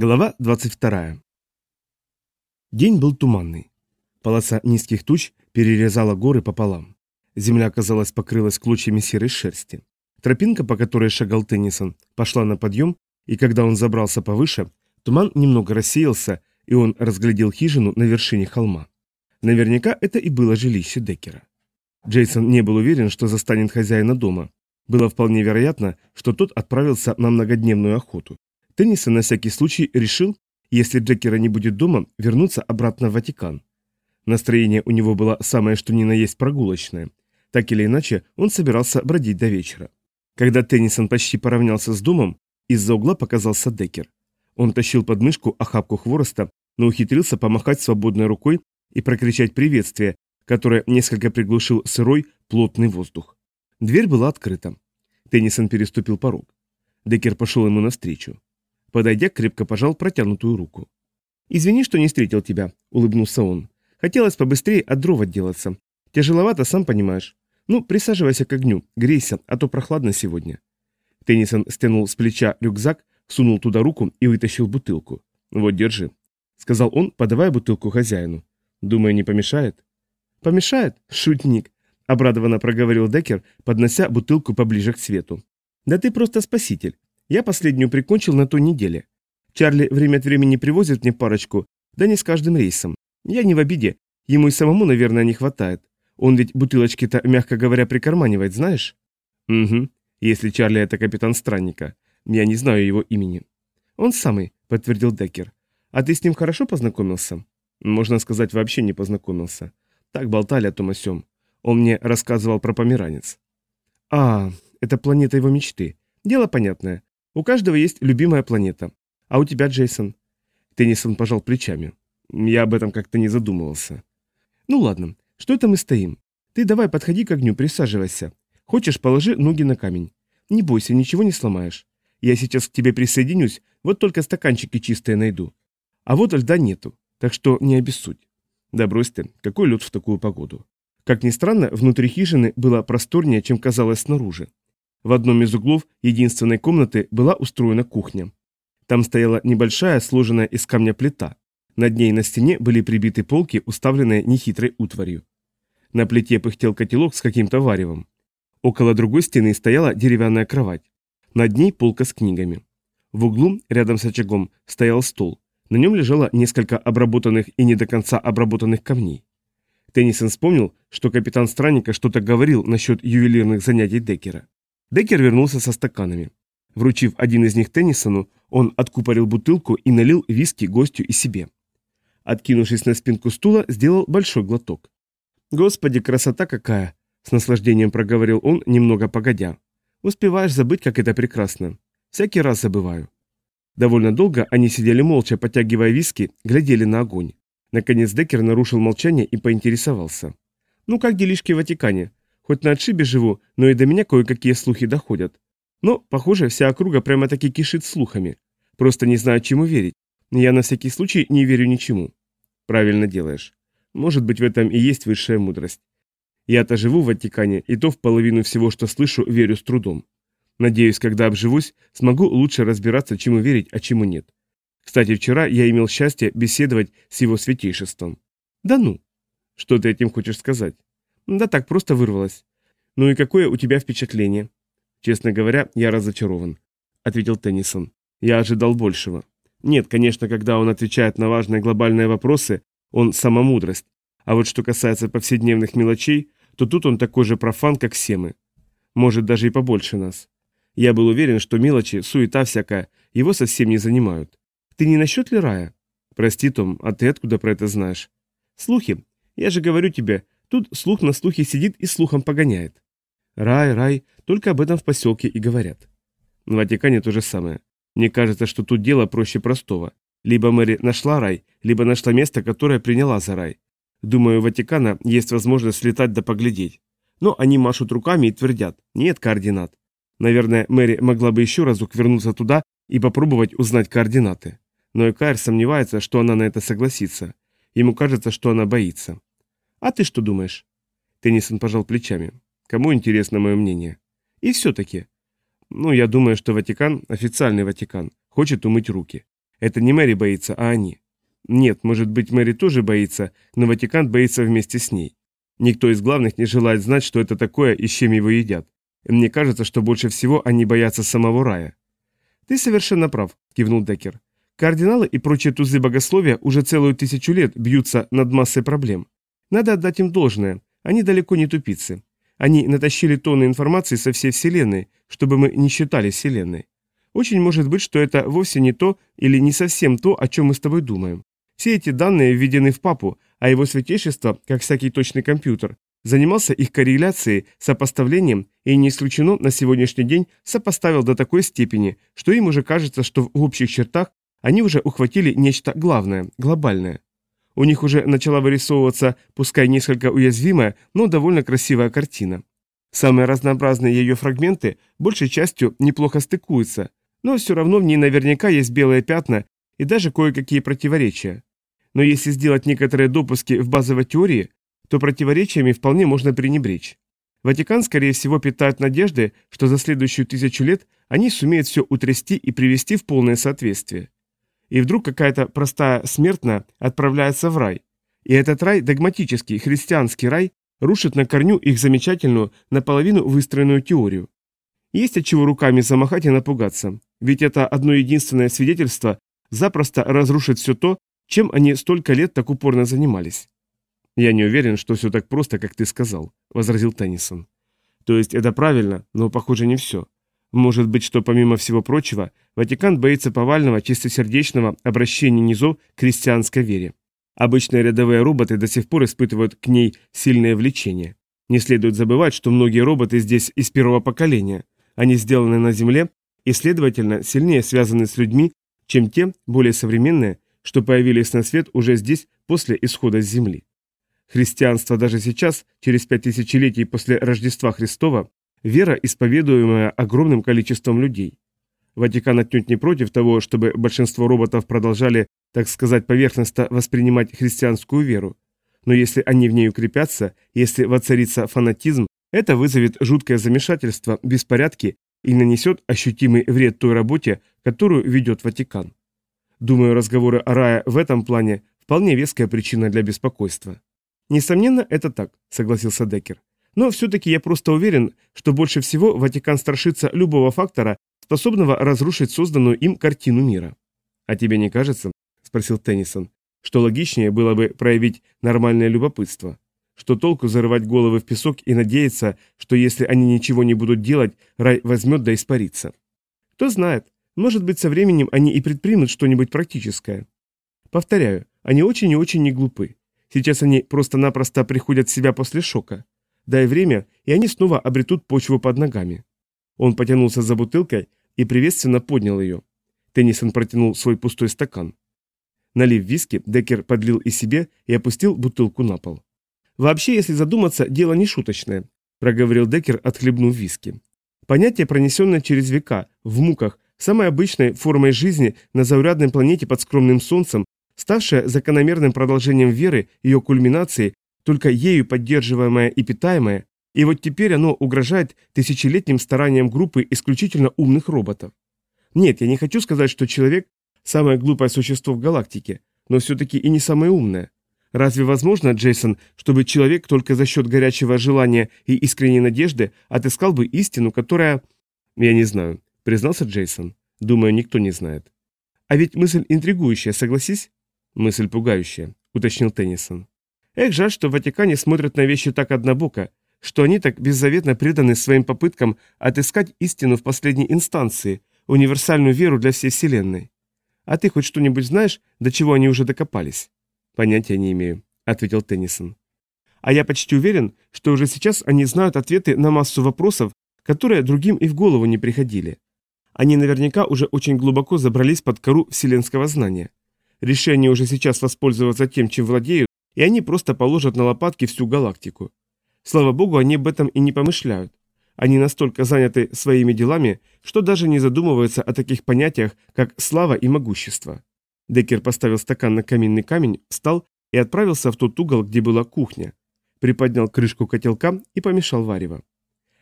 Глава 22. День был туманный. Полоса низких туч перерезала горы пополам. Земля, казалось, покрылась клочьями серой шерсти. Тропинка, по которой шагал Теннисон, пошла на подъем, и когда он забрался повыше, туман немного рассеялся, и он разглядел хижину на вершине холма. Наверняка это и было жилище Деккера. Джейсон не был уверен, что застанет хозяина дома. Было вполне вероятно, что тот отправился на многодневную охоту. Теннисон на всякий случай решил, если Джекера не будет дома, вернуться обратно в Ватикан. Настроение у него было самое что ни на есть прогулочное. Так или иначе, он собирался бродить до вечера. Когда Теннисон почти поравнялся с домом, из-за угла показался Декер. Он тащил под мышку охапку хвороста, но ухитрился помахать свободной рукой и прокричать приветствие, которое несколько приглушил сырой, плотный воздух. Дверь была открыта. Теннисон переступил порог. Декер пошел ему навстречу. Подойдя, крепко пожал протянутую руку. «Извини, что не встретил тебя», — улыбнулся он. «Хотелось побыстрее от дров отделаться. Тяжеловато, сам понимаешь. Ну, присаживайся к огню, грейся, а то прохладно сегодня». Теннисон стянул с плеча рюкзак, сунул туда руку и вытащил бутылку. «Вот, держи», — сказал он, подавая бутылку хозяину. «Думаю, не помешает?» «Помешает? Шутник», — обрадованно проговорил Деккер, поднося бутылку поближе к свету. «Да ты просто спаситель. Я последнюю прикончил на той неделе. Чарли время от времени привозит мне парочку, да не с каждым рейсом. Я не в обиде, ему и самому, наверное, не хватает. Он ведь бутылочки-то, мягко говоря, прикарманивает, знаешь? Угу, если Чарли это капитан странника. Я не знаю его имени. Он самый, подтвердил Деккер. А ты с ним хорошо познакомился? Можно сказать, вообще не познакомился. Так болтали о том о сём. Он мне рассказывал про померанец. А, это планета его мечты. Дело понятное. У каждого есть любимая планета. А у тебя, Джейсон?» Теннисон пожал плечами. «Я об этом как-то не задумывался». «Ну ладно, что это мы стоим? Ты давай подходи к огню, присаживайся. Хочешь, положи ноги на камень. Не бойся, ничего не сломаешь. Я сейчас к тебе присоединюсь, вот только стаканчики чистые найду. А вот льда нету, так что не обессудь. Да брось ты, какой лед в такую погоду. Как ни странно, внутри хижины было просторнее, чем казалось снаружи. В одном из углов единственной комнаты была устроена кухня. Там стояла небольшая, сложенная из камня плита. Над ней на стене были прибиты полки, уставленные нехитрой утварью. На плите пыхтел котелок с каким-то варевом. Около другой стены стояла деревянная кровать. Над ней полка с книгами. В углу, рядом с очагом, стоял стол. На нем лежало несколько обработанных и не до конца обработанных камней. Теннисон вспомнил, что капитан Странника что-то говорил насчет ювелирных занятий Деккера. Деккер вернулся со стаканами. Вручив один из них Теннисону, он откупорил бутылку и налил виски гостю и себе. Откинувшись на спинку стула, сделал большой глоток. «Господи, красота какая!» — с наслаждением проговорил он, немного погодя. «Успеваешь забыть, как это прекрасно. Всякий раз забываю». Довольно долго они сидели молча, подтягивая виски, глядели на огонь. Наконец Деккер нарушил молчание и поинтересовался. «Ну как делишки в Ватикане? Хоть на отшибе живу, но и до меня кое-какие слухи доходят. Но, похоже, вся округа прямо-таки кишит слухами. Просто не знаю, чему верить. Я на всякий случай не верю ничему. Правильно делаешь. Может быть, в этом и есть высшая мудрость. Я-то живу в Ватикане, и то в половину всего, что слышу, верю с трудом. Надеюсь, когда обживусь, смогу лучше разбираться, чему верить, а чему нет. Кстати, вчера я имел счастье беседовать с его святейшеством. Да ну. Что ты этим хочешь сказать? Да так, просто вырвалось. Ну и какое у тебя впечатление? Честно говоря, я разочарован, ответил Теннисон. Я ожидал большего. Нет, конечно, когда он отвечает на важные глобальные вопросы, он самомудрость. А вот что касается повседневных мелочей, то тут он такой же профан, как все мы. Может, даже и побольше нас. Я был уверен, что мелочи, суета всякая, его совсем не занимают. Ты не насчет ли рая? Прости, Том, а ты откуда про это знаешь? Слухи. Я же говорю тебе, Тут слух на слухе сидит и слухом погоняет. Рай, рай, только об этом в поселке и говорят. В Ватикане то же самое. Мне кажется, что тут дело проще простого. Либо Мэри нашла рай, либо нашла место, которое приняла за рай. Думаю, у Ватикана есть возможность слетать да поглядеть. Но они машут руками и твердят, нет координат. Наверное, Мэри могла бы еще разок вернуться туда и попробовать узнать координаты. Но Экайр сомневается, что она на это согласится. Ему кажется, что она боится. А ты что думаешь? Теннисон пожал плечами. Кому интересно мое мнение? И все-таки. Ну, я думаю, что Ватикан, официальный Ватикан, хочет умыть руки. Это не Мэри боится, а они. Нет, может быть, Мэри тоже боится, но Ватикан боится вместе с ней. Никто из главных не желает знать, что это такое и с чем его едят. Мне кажется, что больше всего они боятся самого рая. Ты совершенно прав, кивнул Деккер. Кардиналы и прочие тузы богословия уже целую тысячу лет бьются над массой проблем. Надо отдать им должное, они далеко не тупицы. Они натащили тонны информации со всей Вселенной, чтобы мы не считали Вселенной. Очень может быть, что это вовсе не то или не совсем то, о чем мы с тобой думаем. Все эти данные введены в папу, а его святейшество, как всякий точный компьютер, занимался их корреляцией, сопоставлением и, не исключено, на сегодняшний день сопоставил до такой степени, что им уже кажется, что в общих чертах они уже ухватили нечто главное, глобальное. У них уже начала вырисовываться, пускай несколько уязвимая, но довольно красивая картина. Самые разнообразные ее фрагменты большей частью неплохо стыкуются, но все равно в ней наверняка есть белые пятна и даже кое-какие противоречия. Но если сделать некоторые допуски в базовой теории, то противоречиями вполне можно пренебречь. Ватикан, скорее всего, питает надежды, что за следующую тысячу лет они сумеют все утрясти и привести в полное соответствие. И вдруг какая-то простая смертная отправляется в рай. И этот рай, догматический, христианский рай, рушит на корню их замечательную, наполовину выстроенную теорию. Есть от чего руками замахать и напугаться, ведь это одно единственное свидетельство запросто разрушит все то, чем они столько лет так упорно занимались. «Я не уверен, что все так просто, как ты сказал», — возразил Теннисон. «То есть это правильно, но, похоже, не все. Может быть, что, помимо всего прочего, Ватикан боится повального, чистосердечного обращения низов к христианской вере. Обычные рядовые роботы до сих пор испытывают к ней сильное влечение. Не следует забывать, что многие роботы здесь из первого поколения. Они сделаны на Земле и, следовательно, сильнее связаны с людьми, чем те, более современные, что появились на свет уже здесь после исхода с Земли. Христианство даже сейчас, через пять тысячелетий после Рождества Христова, вера, исповедуемая огромным количеством людей. Ватикан отнюдь не против того, чтобы большинство роботов продолжали, так сказать, поверхностно воспринимать христианскую веру. Но если они в ней укрепятся, если воцарится фанатизм, это вызовет жуткое замешательство, беспорядки и нанесет ощутимый вред той работе, которую ведет Ватикан. Думаю, разговоры о рае в этом плане вполне веская причина для беспокойства. Несомненно, это так, согласился Деккер. Но все-таки я просто уверен, что больше всего Ватикан страшится любого фактора, способного разрушить созданную им картину мира. «А тебе не кажется, — спросил Теннисон, — что логичнее было бы проявить нормальное любопытство? Что толку зарывать головы в песок и надеяться, что если они ничего не будут делать, рай возьмет да испарится? Кто знает, может быть, со временем они и предпримут что-нибудь практическое. Повторяю, они очень и очень не глупы. Сейчас они просто-напросто приходят в себя после шока. Дай время, и они снова обретут почву под ногами. Он потянулся за бутылкой и приветственно поднял ее. Теннисон протянул свой пустой стакан. Налив виски, Деккер подлил и себе и опустил бутылку на пол. «Вообще, если задуматься, дело не шуточное», – проговорил Деккер, отхлебнув виски. «Понятие, пронесенное через века, в муках, самой обычной формой жизни на заурядной планете под скромным солнцем, ставшее закономерным продолжением веры, ее кульминацией только ею поддерживаемое и питаемое, и вот теперь оно угрожает тысячелетним стараниям группы исключительно умных роботов. Нет, я не хочу сказать, что человек – самое глупое существо в галактике, но все-таки и не самое умное. Разве возможно, Джейсон, чтобы человек только за счет горячего желания и искренней надежды отыскал бы истину, которая... Я не знаю, признался Джейсон. Думаю, никто не знает. А ведь мысль интригующая, согласись? Мысль пугающая, уточнил Теннисон. Эх, жаль, что в Ватикане смотрят на вещи так однобоко, что они так беззаветно преданы своим попыткам отыскать истину в последней инстанции, универсальную веру для всей Вселенной. А ты хоть что-нибудь знаешь, до чего они уже докопались? Понятия не имею, ответил Теннисон. А я почти уверен, что уже сейчас они знают ответы на массу вопросов, которые другим и в голову не приходили. Они наверняка уже очень глубоко забрались под кору вселенского знания. Решение уже сейчас воспользоваться тем, чем владеют, и они просто положат на лопатки всю галактику. Слава богу, они об этом и не помышляют. Они настолько заняты своими делами, что даже не задумываются о таких понятиях, как слава и могущество. Деккер поставил стакан на каминный камень, встал и отправился в тот угол, где была кухня. Приподнял крышку котелка и помешал варево.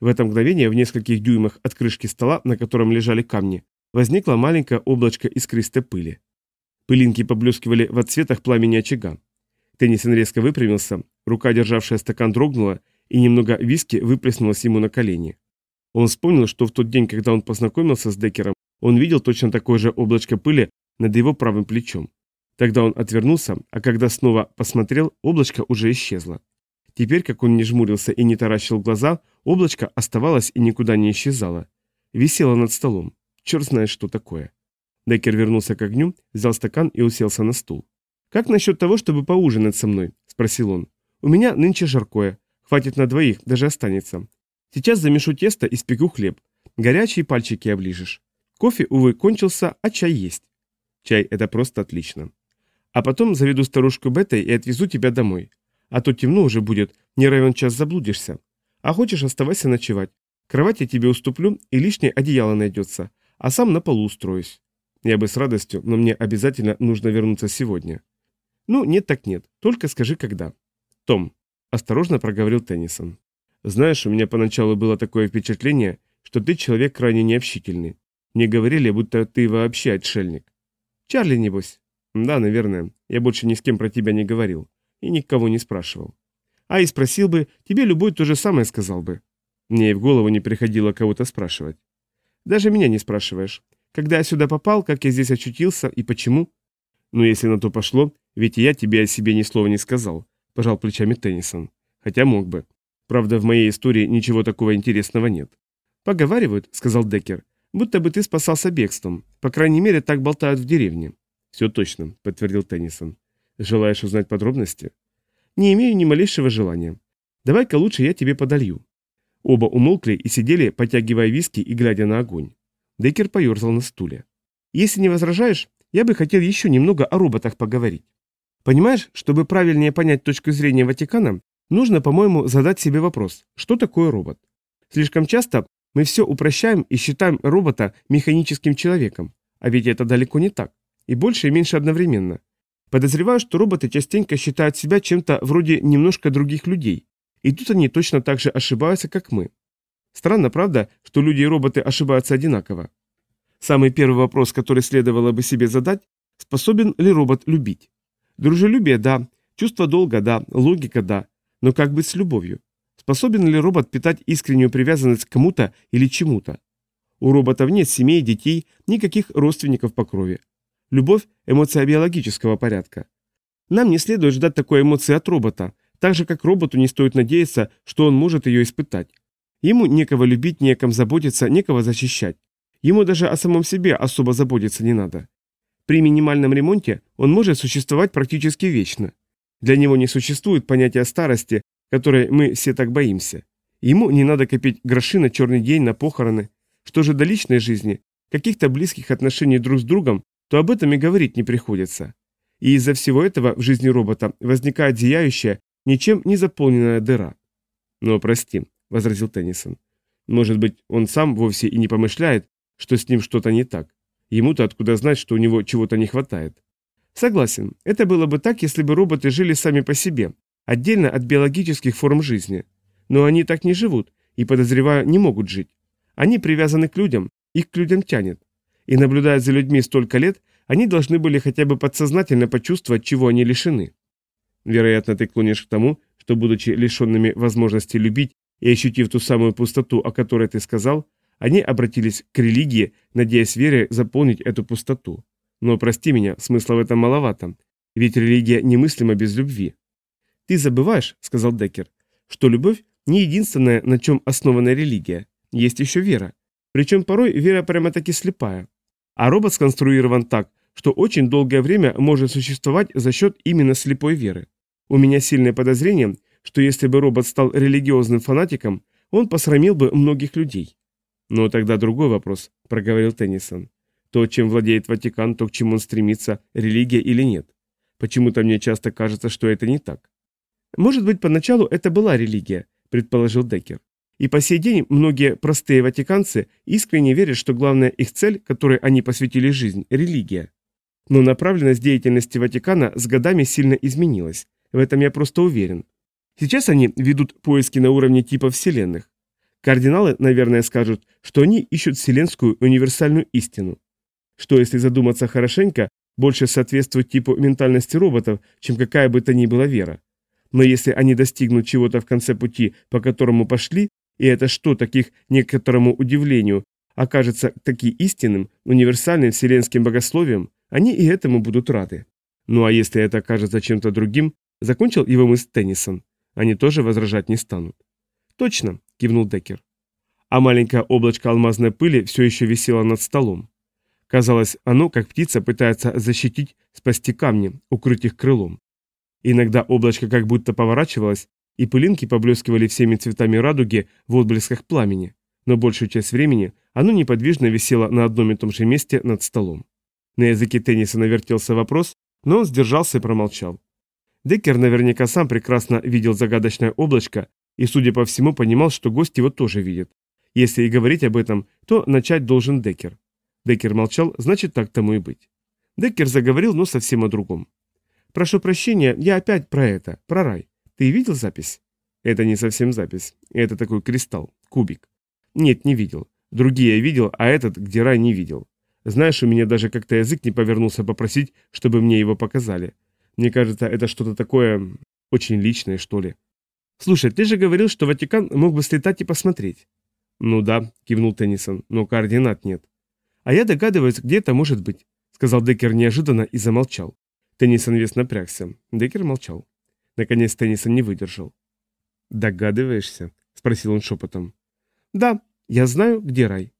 В это мгновение в нескольких дюймах от крышки стола, на котором лежали камни, возникло маленькое облачко искристой пыли. Пылинки поблескивали в отсветах пламени очага. Теннисон резко выпрямился, рука, державшая стакан, дрогнула, и немного виски выплеснулось ему на колени. Он вспомнил, что в тот день, когда он познакомился с Деккером, он видел точно такое же облачко пыли над его правым плечом. Тогда он отвернулся, а когда снова посмотрел, облачко уже исчезло. Теперь, как он не жмурился и не таращил глаза, облачко оставалось и никуда не исчезало. Висело над столом. Черт знает, что такое. Деккер вернулся к огню, взял стакан и уселся на стул. «Как насчет того, чтобы поужинать со мной?» – спросил он. «У меня нынче жаркое. Хватит на двоих, даже останется. Сейчас замешу тесто и спеку хлеб. Горячие пальчики оближешь. Кофе, увы, кончился, а чай есть. Чай – это просто отлично. А потом заведу старушку Беттой и отвезу тебя домой. А то темно уже будет, не равен час заблудишься. А хочешь, оставайся ночевать. Кровать я тебе уступлю, и лишнее одеяло найдется, а сам на полу устроюсь. Я бы с радостью, но мне обязательно нужно вернуться сегодня. Ну, нет так нет, только скажи, когда. Том, осторожно проговорил Теннисон. Знаешь, у меня поначалу было такое впечатление, что ты человек крайне необщительный. Мне говорили, будто ты вообще отшельник. Чарли, небось? Да, наверное. Я больше ни с кем про тебя не говорил. И никого не спрашивал. А и спросил бы, тебе любой то же самое сказал бы. Мне и в голову не приходило кого-то спрашивать. Даже меня не спрашиваешь. Когда я сюда попал, как я здесь очутился и почему? Ну, если на то пошло, ведь я тебе о себе ни слова не сказал, пожал плечами Теннисон. Хотя мог бы. Правда, в моей истории ничего такого интересного нет. Поговаривают, сказал Деккер, будто бы ты спасался бегством. По крайней мере, так болтают в деревне. Все точно, подтвердил Теннисон. Желаешь узнать подробности? Не имею ни малейшего желания. Давай-ка лучше я тебе подолью. Оба умолкли и сидели, потягивая виски и глядя на огонь. Деккер поерзал на стуле. Если не возражаешь, я бы хотел еще немного о роботах поговорить. Понимаешь, чтобы правильнее понять точку зрения Ватикана, нужно, по-моему, задать себе вопрос, что такое робот? Слишком часто мы все упрощаем и считаем робота механическим человеком, а ведь это далеко не так, и больше и меньше одновременно. Подозреваю, что роботы частенько считают себя чем-то вроде немножко других людей, и тут они точно так же ошибаются, как мы. Странно, правда, что люди и роботы ошибаются одинаково? Самый первый вопрос, который следовало бы себе задать, способен ли робот любить? Дружелюбие – да, чувство долга – да, логика – да, но как быть с любовью? Способен ли робот питать искреннюю привязанность к кому-то или чему-то? У роботов нет семей, детей, никаких родственников по крови. Любовь – эмоция биологического порядка. Нам не следует ждать такой эмоции от робота, так же, как роботу не стоит надеяться, что он может ее испытать. Ему некого любить, неком заботиться, некого защищать. Ему даже о самом себе особо заботиться не надо. При минимальном ремонте он может существовать практически вечно. Для него не существует понятия старости, которой мы все так боимся. Ему не надо копить гроши на черный день, на похороны. Что же до личной жизни, каких-то близких отношений друг с другом, то об этом и говорить не приходится. И из-за всего этого в жизни робота возникает зияющая, ничем не заполненная дыра. Но прости, — возразил Теннисон. «Может быть, он сам вовсе и не помышляет, что с ним что-то не так. Ему-то откуда знать, что у него чего-то не хватает?» «Согласен. Это было бы так, если бы роботы жили сами по себе, отдельно от биологических форм жизни. Но они так не живут и, подозреваю, не могут жить. Они привязаны к людям, их к людям тянет. И наблюдая за людьми столько лет, они должны были хотя бы подсознательно почувствовать, чего они лишены. Вероятно, ты клонишь к тому, что, будучи лишенными возможности любить и ощутив ту самую пустоту, о которой ты сказал, они обратились к религии, надеясь верой заполнить эту пустоту. Но прости меня, смысла в этом маловато, ведь религия немыслима без любви. Ты забываешь, сказал Деккер, что любовь не единственное, на чем основана религия. Есть еще вера. Причем порой вера прямо-таки слепая. А робот сконструирован так, что очень долгое время может существовать за счет именно слепой веры. У меня сильное подозрение, что если бы робот стал религиозным фанатиком, он посрамил бы многих людей. Но тогда другой вопрос, проговорил Теннисон. То, чем владеет Ватикан, то, к чему он стремится, религия или нет. Почему-то мне часто кажется, что это не так. Может быть, поначалу это была религия, предположил Деккер. И по сей день многие простые ватиканцы искренне верят, что главная их цель, которой они посвятили жизнь – религия. Но направленность деятельности Ватикана с годами сильно изменилась. В этом я просто уверен. Сейчас они ведут поиски на уровне типа вселенных. Кардиналы, наверное, скажут, что они ищут вселенскую универсальную истину. Что, если задуматься хорошенько, больше соответствует типу ментальности роботов, чем какая бы то ни была вера. Но если они достигнут чего-то в конце пути, по которому пошли, и это что, таких некоторому удивлению, окажется таки истинным, универсальным вселенским богословием, они и этому будут рады. Ну а если это окажется чем-то другим, закончил его мысль Теннисон, они тоже возражать не станут. Точно, кивнул Деккер. А маленькое облачко алмазной пыли все еще висело над столом. Казалось, оно, как птица, пытается защитить, спасти камни, укрыть их крылом. Иногда облачко как будто поворачивалось, и пылинки поблескивали всеми цветами радуги в отблесках пламени, но большую часть времени оно неподвижно висело на одном и том же месте над столом. На языке тенниса навертелся вопрос, но он сдержался и промолчал. Деккер наверняка сам прекрасно видел загадочное облачко и, судя по всему, понимал, что гость его тоже видит. Если и говорить об этом, то начать должен Деккер. Деккер молчал, значит, так тому и быть. Деккер заговорил, но совсем о другом. «Прошу прощения, я опять про это, про рай. Ты видел запись?» «Это не совсем запись. Это такой кристалл, кубик». «Нет, не видел. Другие я видел, а этот, где рай, не видел. Знаешь, у меня даже как-то язык не повернулся попросить, чтобы мне его показали. Мне кажется, это что-то такое очень личное, что ли. Слушай, ты же говорил, что Ватикан мог бы слетать и посмотреть. Ну да, кивнул Теннисон, но координат нет. А я догадываюсь, где это может быть, сказал Деккер неожиданно и замолчал. Теннисон весь напрягся. Деккер молчал. Наконец Теннисон не выдержал. «Догадываешься?» – спросил он шепотом. «Да, я знаю, где рай».